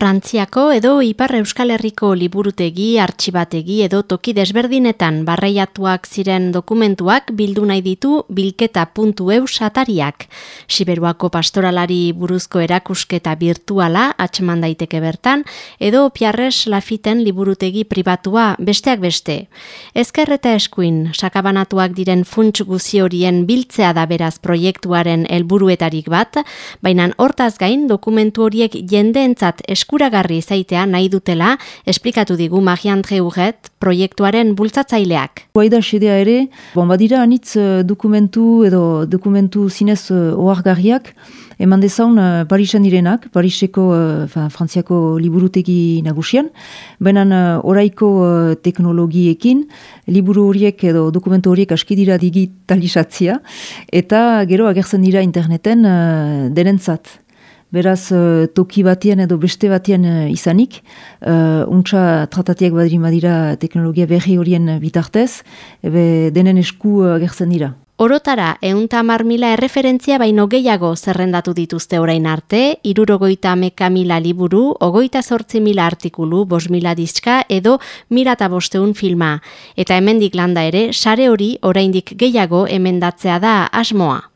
Frantziako edo Ipar Euskal Herriko liburutegi, artxibategi edo toki desberdinetan barreiatuak ziren dokumentuak bildu nahi ditu bilketa.eu satariak. Siberuako pastoralari buruzko erakusketa virtuala atxeman daiteke bertan edo Piarres Lafiten liburutegi pribatua besteak beste. Ezker eta eskuin, sakabanatuak diren funts guzi horien biltzea da beraz proiektuaren helburuetarik bat, baina hortaz gain dokumentu horiek jendeentzat eskuragarri izaitea nahi dutela, esplikatu digu Marian Treuret proiektuaren bultzatzaileak. Guaida sedea ere, bon, badira anitz eh, dokumentu edo dokumentu zinez uh, oargarriak, eman dezaun uh, Parisen direnak, Pariseko, uh, Frantziako liburutegi nagusian, benan oraiko uh, teknologiekin, liburu horiek edo dokumentu horiek aski dira digitalizatzia, eta gero agertzen dira interneten uh, denentzat beraz uh, toki batien edo beste batien uh, izanik, uh, untsa tratatiak badiri madira teknologia berri horien bitartez, ebe denen esku agertzen dira. Orotara, eunta mila erreferentzia baino gehiago zerrendatu dituzte orain arte, irurogoita meka mila liburu, ogoita sortzi mila artikulu, bos mila diska edo mila eta bosteun filma. Eta hemendik landa ere, sare hori oraindik gehiago emendatzea da asmoa.